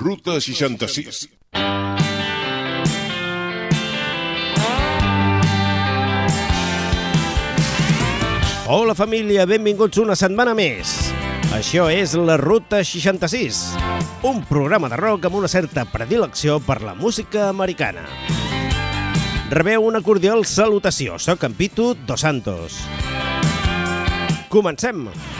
Ruta 66. Hola família, benvinguts una setmana més. Això és la Ruta 66, un programa de rock amb una certa predilecció per la música americana. Rebeu una cordial salutació. Soc en Pitu Dos Santos. Comencem! Comencem!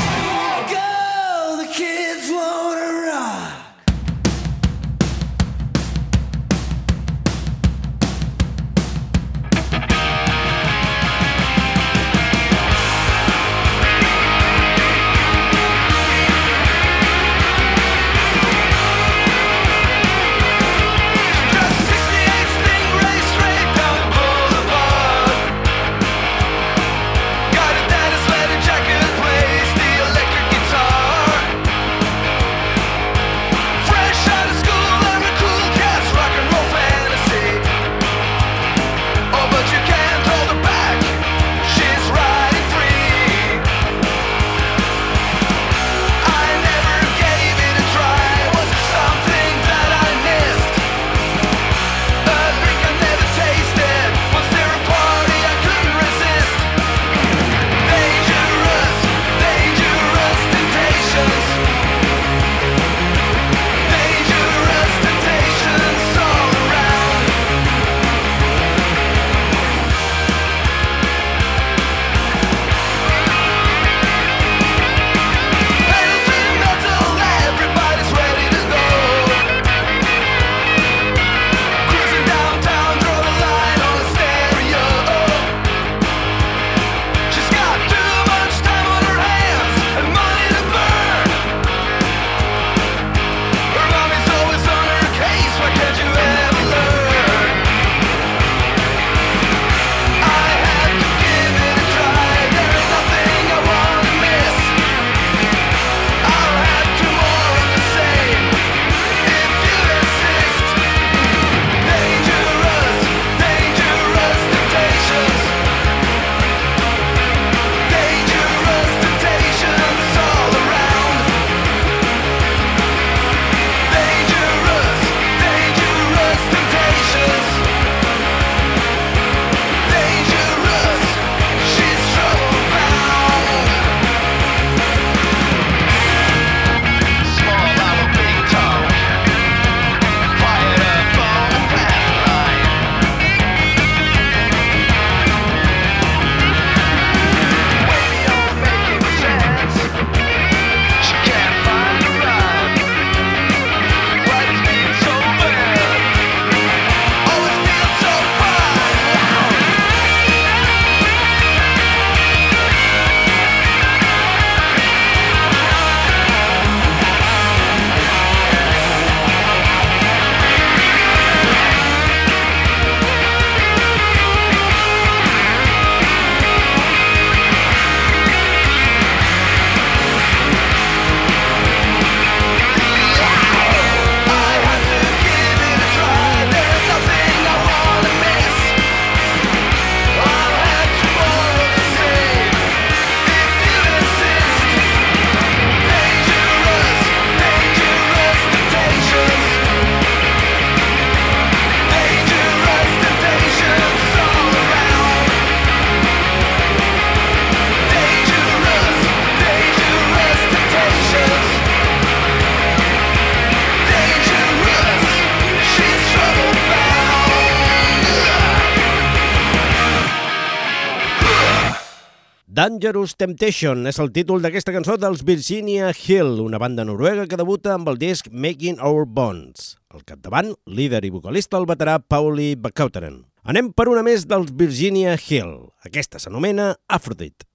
Dangerous Temptation és el títol d'aquesta cançó dels Virginia Hill, una banda noruega que debuta amb el disc Making Our Bonds. Al capdavant, líder i vocalista el veterà Pauli Bacauteren. Anem per una més dels Virginia Hill. Aquesta s'anomena Aphrodite.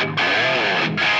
Aphrodite.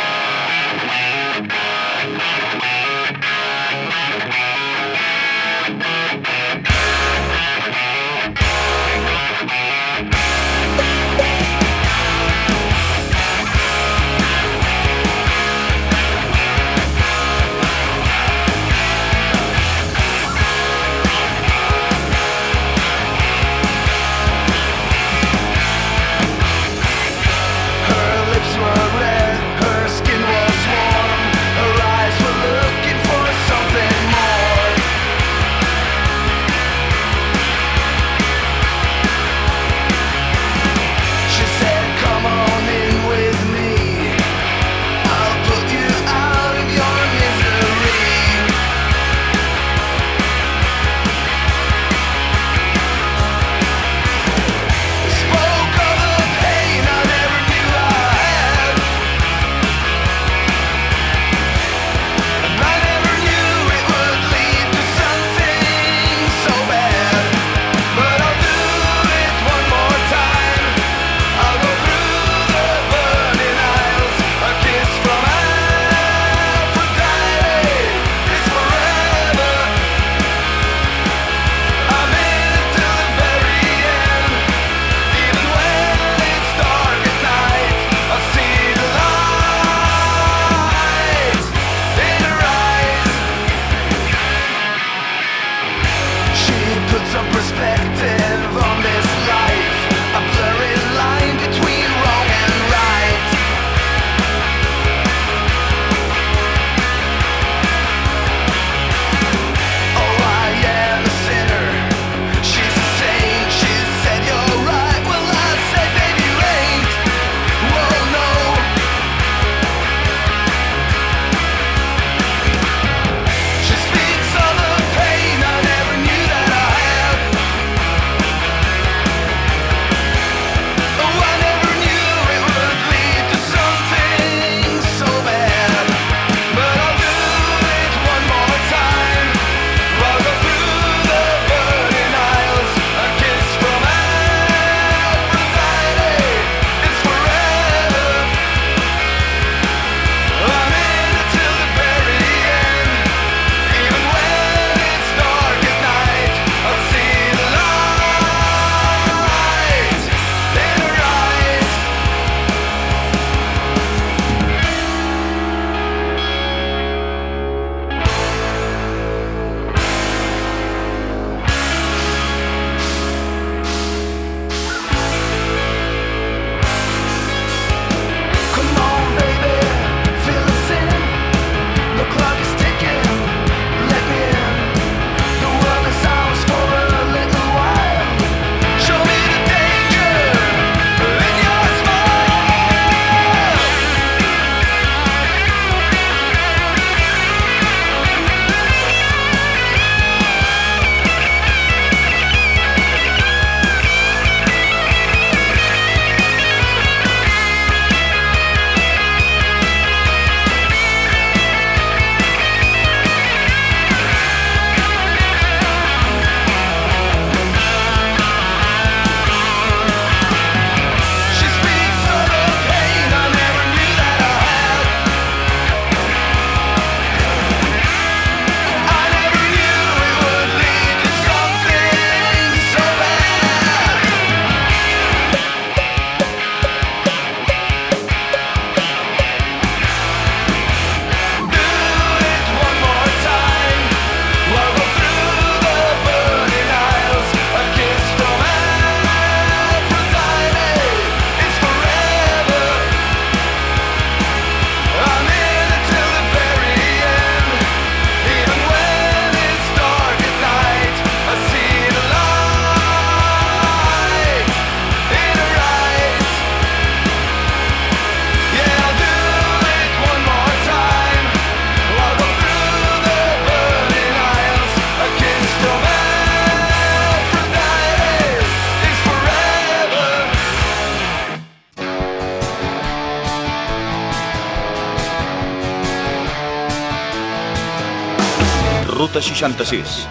Ruta 66.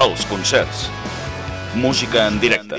Els concerts. Música en directe.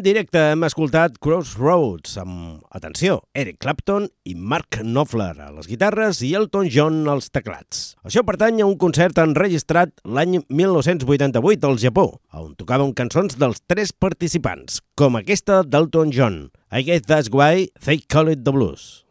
En directe hem escoltat Crossroads amb, atenció, Eric Clapton i Mark Knopfler a les guitarres i Elton John als teclats. Això pertany a un concert enregistrat l'any 1988 al Japó, on tocaven cançons dels tres participants, com aquesta d'Elton John, I guess that's why they call it the blues.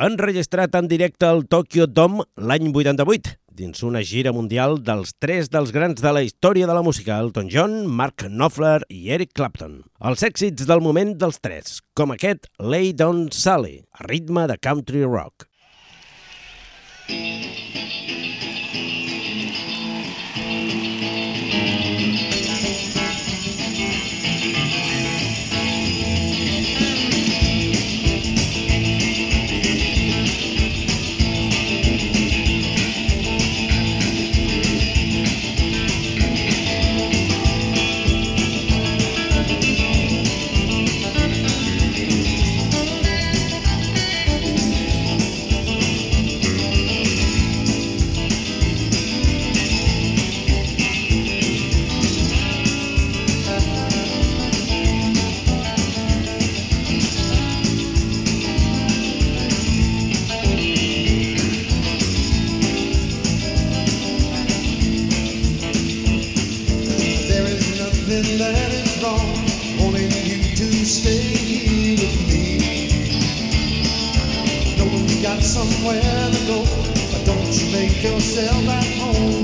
enregistrat en directe al Tokyo Dome l'any 88, dins una gira mundial dels tres dels grans de la història de la música, Elton John, Mark Knopfler i Eric Clapton. Els èxits del moment dels tres, com aquest Lay Down Sally, a ritme de country rock. Mm -hmm. somewhere to go. Don't you make yourself at home.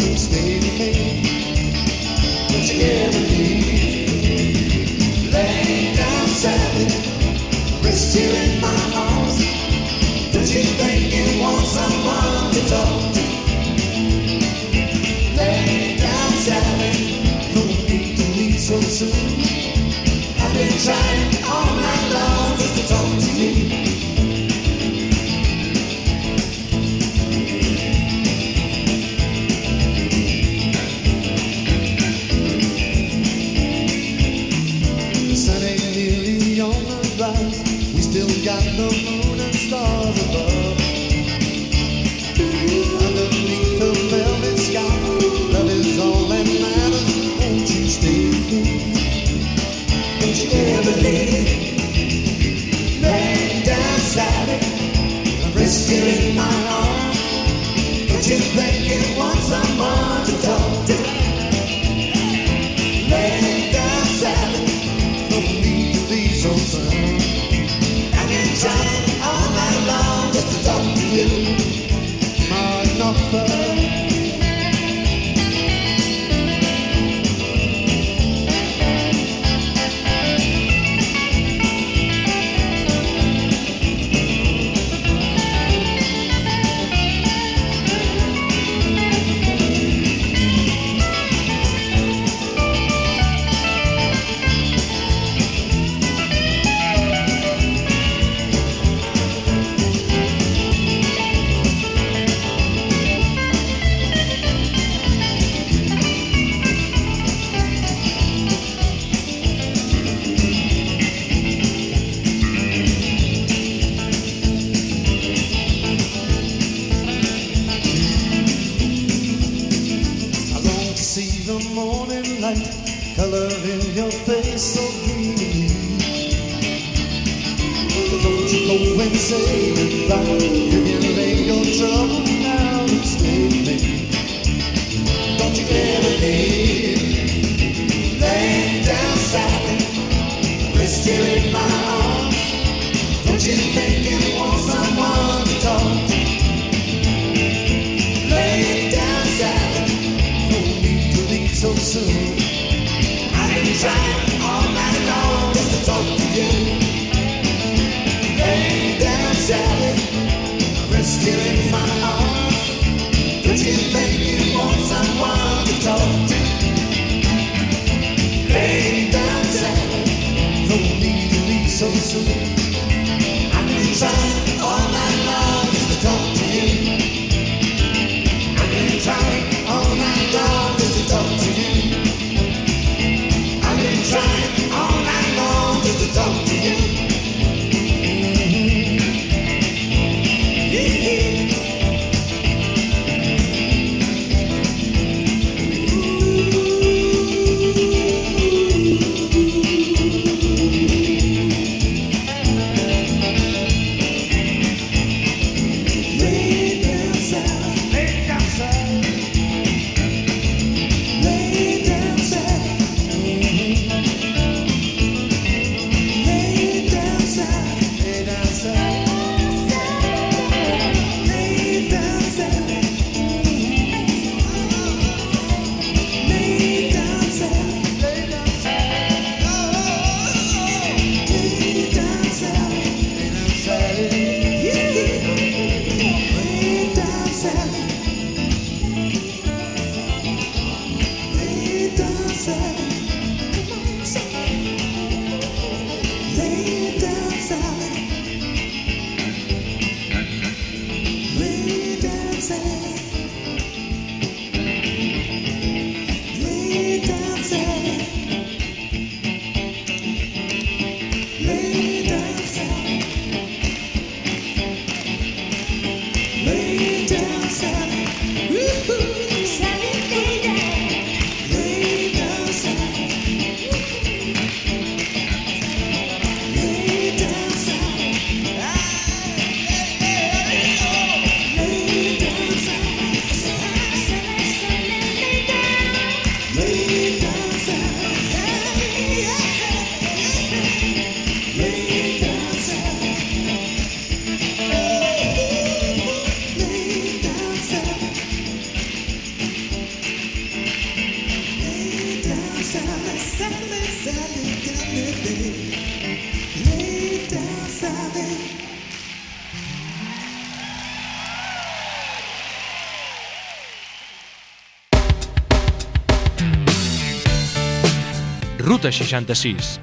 Ruta 66.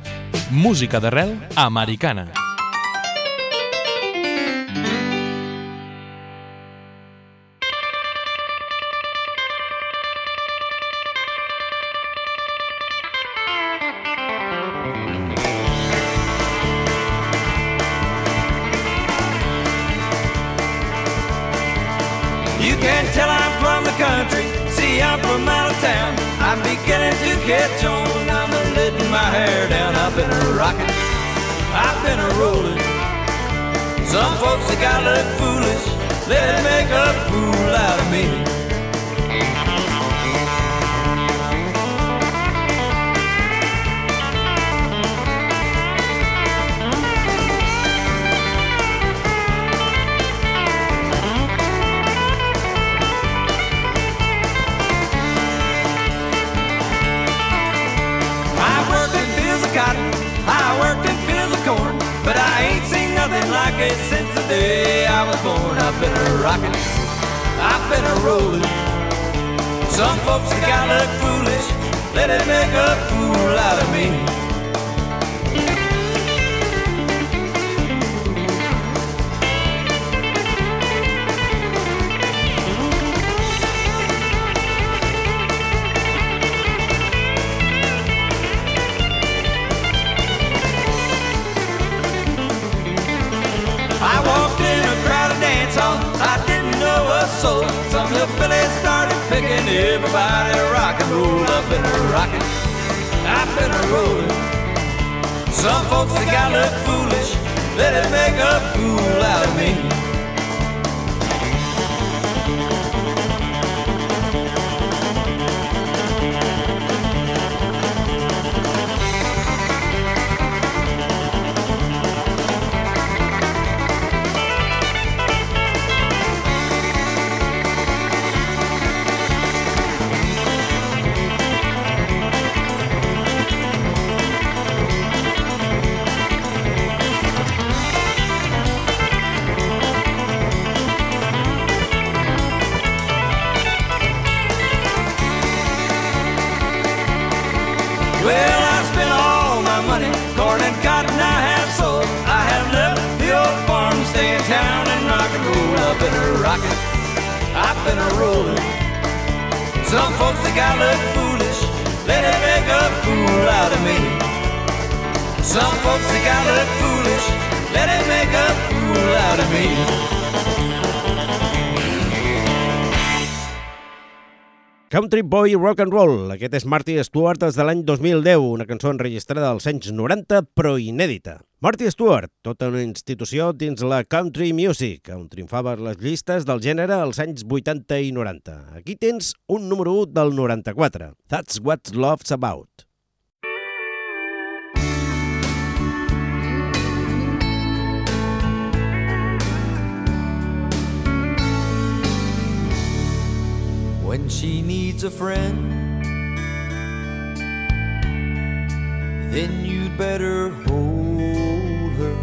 Música d'arrel americana. Folks they got look foolish. Let it make a fool out of me. Nothing since the day I was born. I've been a rockin', I've been a rollin'. Some folks they got look foolish, let it make a fool out of me. Everybody rock and roll. I've been a rockin', I've been a rollin'. Some folks they got look foolish. Let it make a fool out of me. Some folks they got look foolish, let it make a fool out of me. Some folks they got look foolish, let it make a fool out of me. Country Boy Rock and Roll. Aquest és Marty Stewart des de l'any 2010, una cançó enregistrada als anys 90 però inèdita. Marty Stewart, tota una institució dins la country music, on triomfava les llistes del gènere als anys 80 i 90. Aquí tens un número 1 del 94, That's What Love's About. She needs a friend, then you'd better hold her.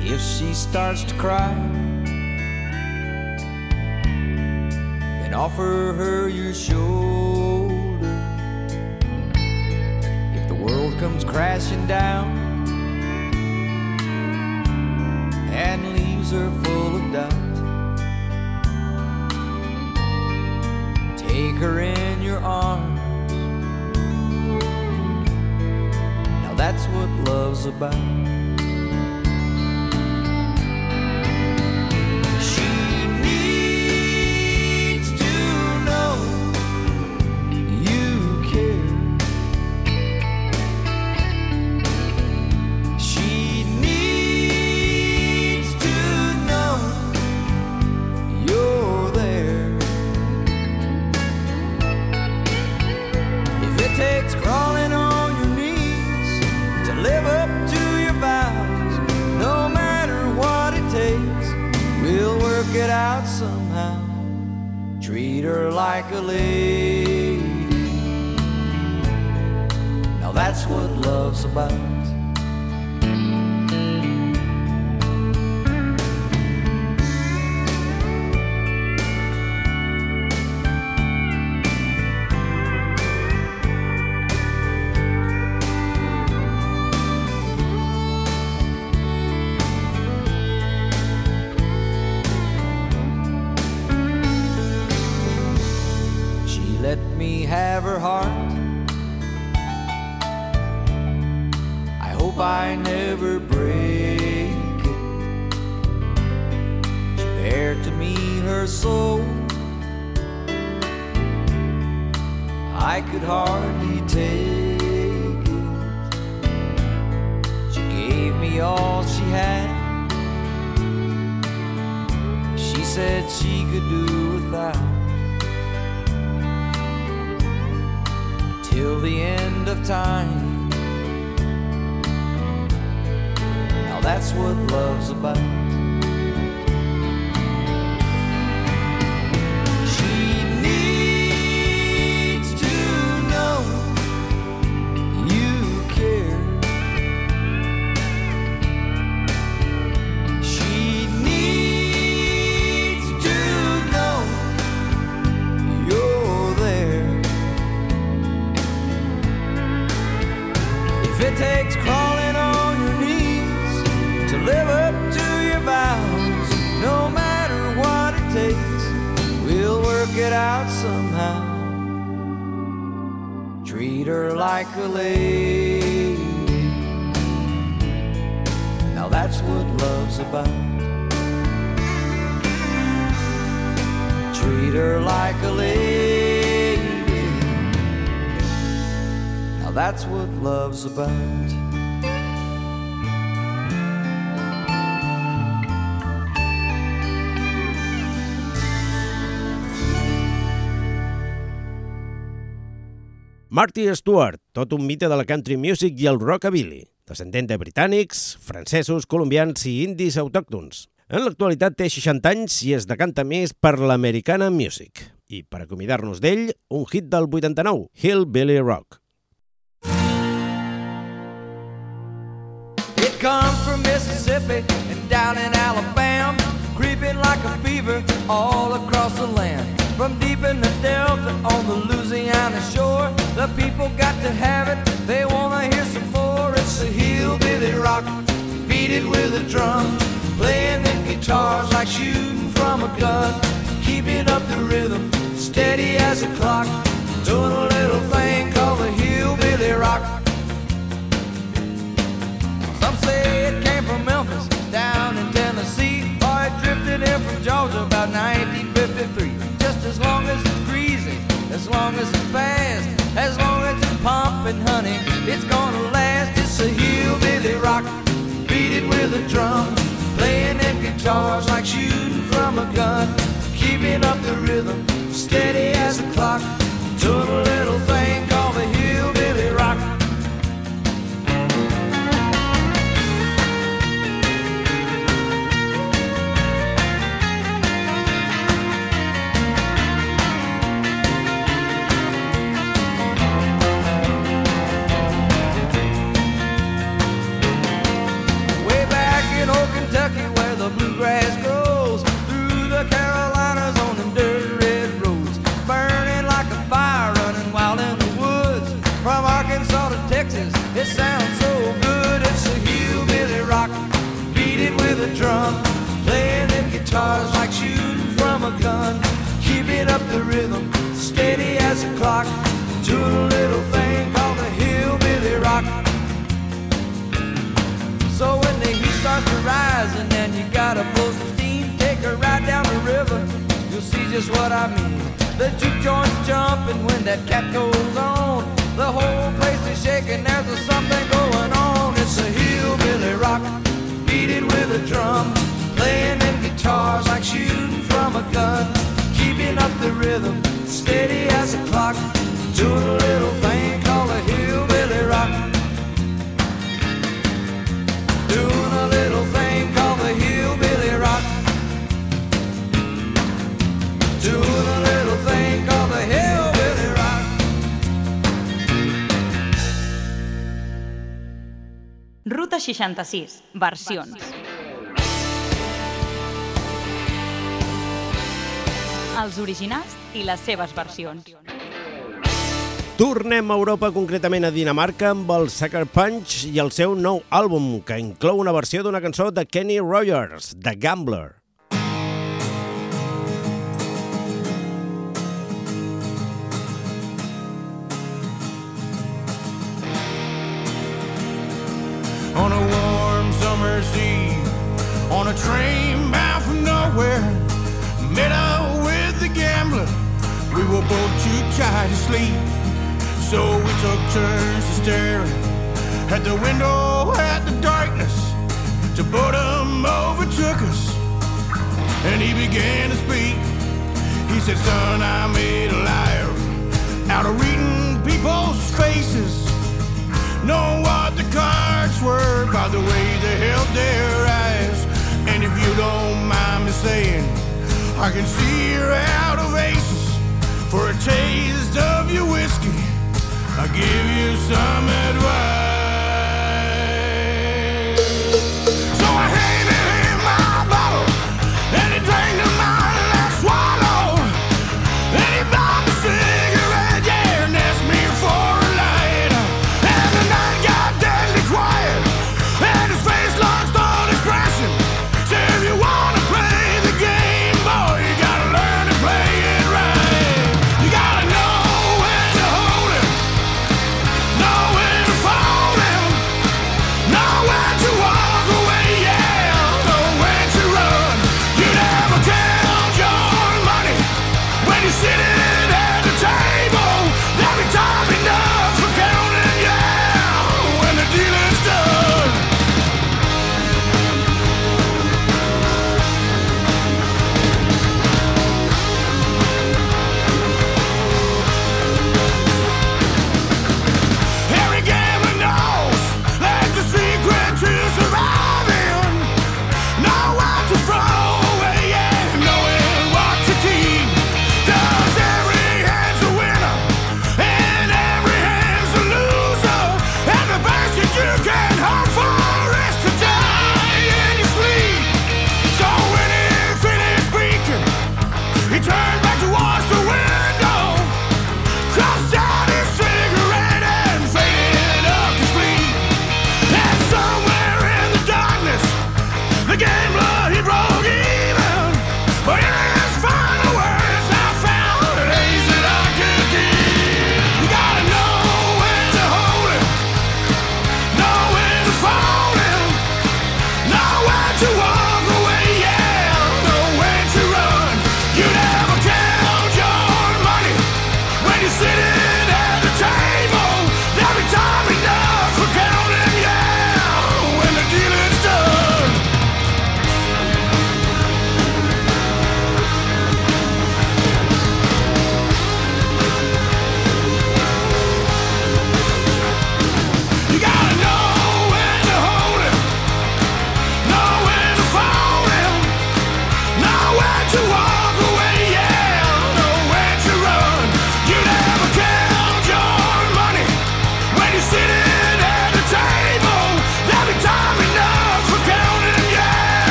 If she starts to cry, then offer her your shoulder. If the world comes crashing down and leaves her Take her in your arms. Now that's what love's about. That's what love's about. Marty Stewart, tot un mite de la country music i el rockabilly, descendent de britànics, francesos, colombians i indis autòctons. En l'actualitat té 60 anys i es decanta més per l'Americana Music. I per acomiadar-nos d'ell, un hit del 89, Hillbilly Rock. Comes from Mississippi and down in Alabama, creeping like a fever all across the land. From deep in the Delta on the Louisiana shore, the people got to have it. They wanna hear some more. It's the hillbilly rock, beat it with a drum, playing the guitars like shooting from a gun, keeping up the rhythm, steady as a clock, doing a little thing called the hillbilly rock. Some say it came from Memphis, down in Tennessee, or it drifted in from Georgia about 1953. Just as long as it's greasy, as long as it's fast, as long as it's pumping, honey, it's gonna last. It's a hillbilly rock, beat it with a drum, playing them guitars like shooting from a gun, keeping up the rhythm, steady as a clock, doing a little thing 66, versions. Els originals i les seves versions. Tornem a Europa, concretament a Dinamarca, amb el Sucker Punch i el seu nou àlbum, que inclou una versió d'una cançó de Kenny Rogers, The Gambler. Jersey on a train bound for nowhere. Met up with the gambler. We were both too tired to sleep, so we took turns to staring at the window at the darkness. To boredom overtook us, and he began to speak. He said, "Son, I made a liar out of reading people's faces, Know what the car." by the way they held their eyes. And if you don't mind me saying, I can see you're out of aces for a taste of your whiskey. I'll give you some advice.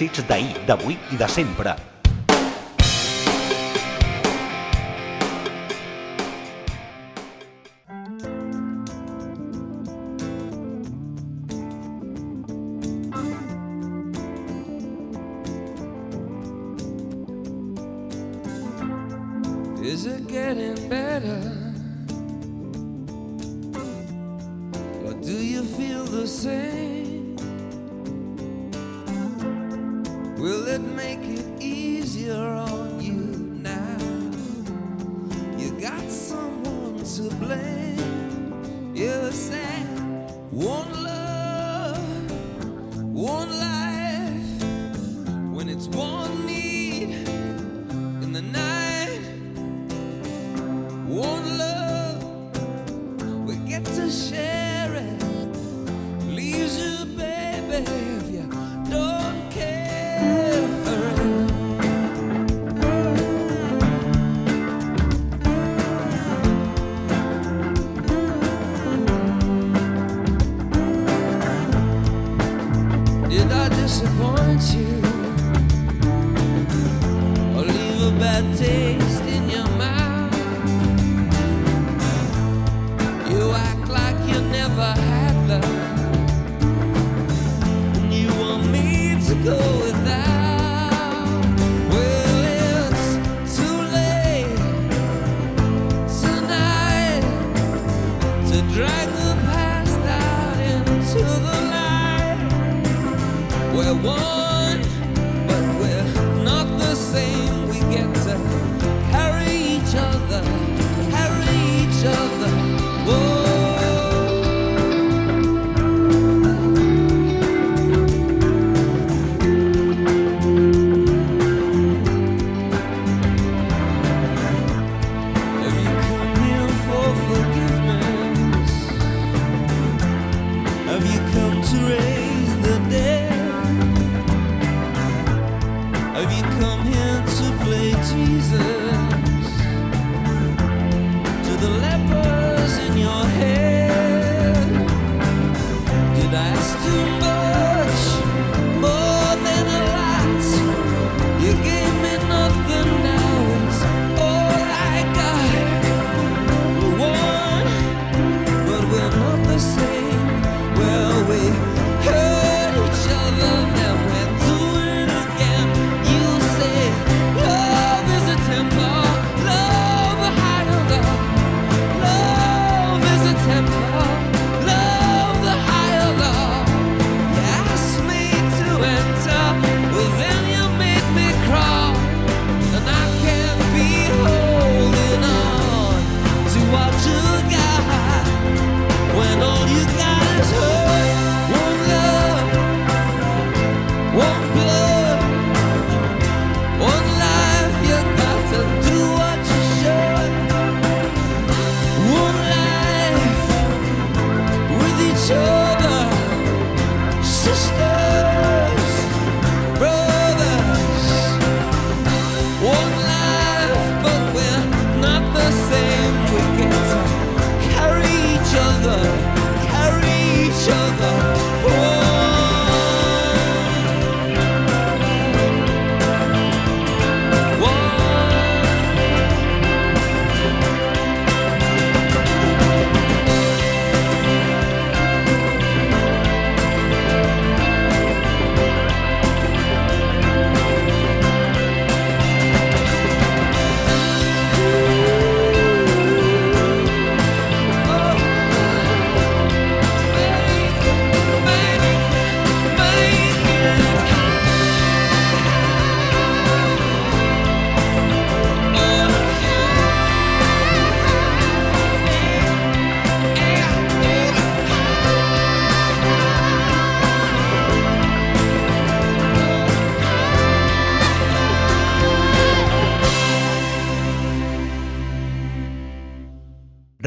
èxits d'ahir, d'avui i de sempre.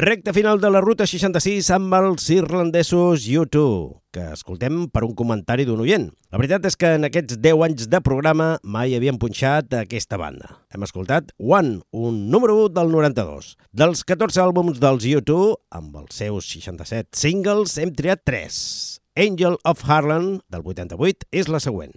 Recte final de la ruta 66 amb els irlandesos YouTube, que escoltem per un comentari d'un oient. La veritat és que en aquests 10 anys de programa mai havíem punxat aquesta banda. Hem escoltat One, un número 1 del 92. Dels 14 àlbums dels YouTube, amb els seus 67 singles, hem triat 3. Angel of Harlan, del 88, és la següent.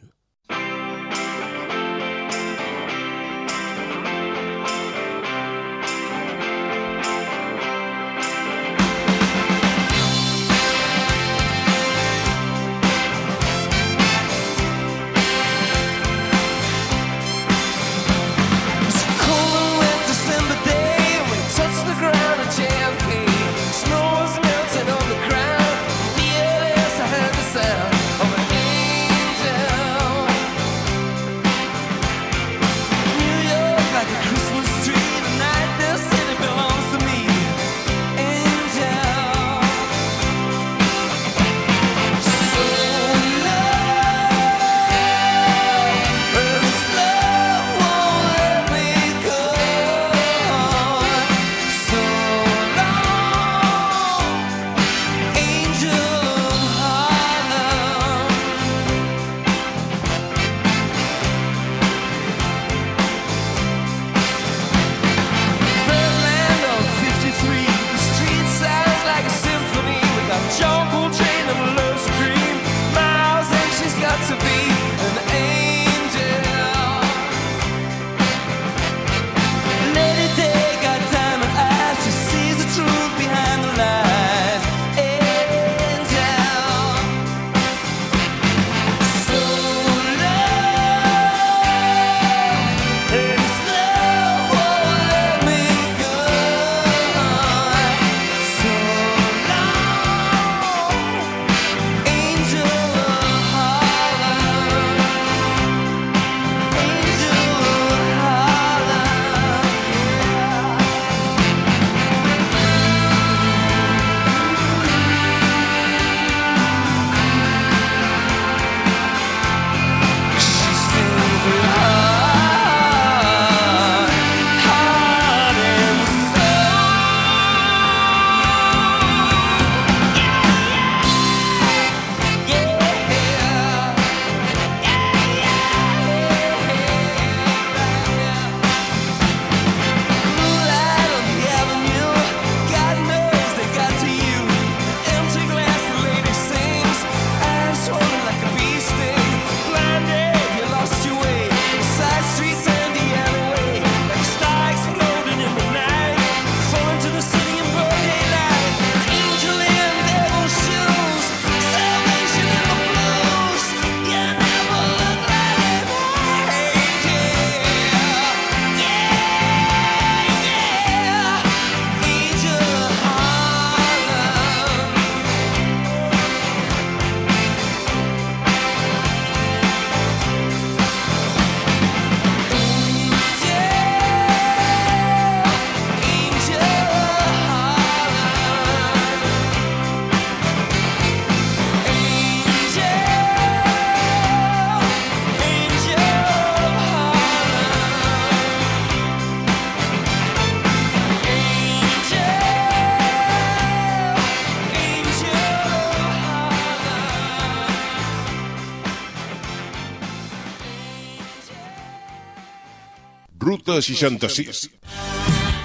Ruta 66.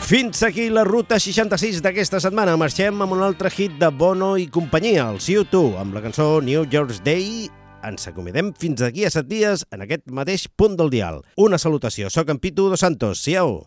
Fins aquí la ruta 66 d'aquesta setmana. Marxem amb un altre hit de Bono i companyia, el See You amb la cançó New Year's Day. Ens acomidem fins d'aquí a set dies en aquest mateix punt del dial. Una salutació. Soc en Pitu Dos Santos. Siau!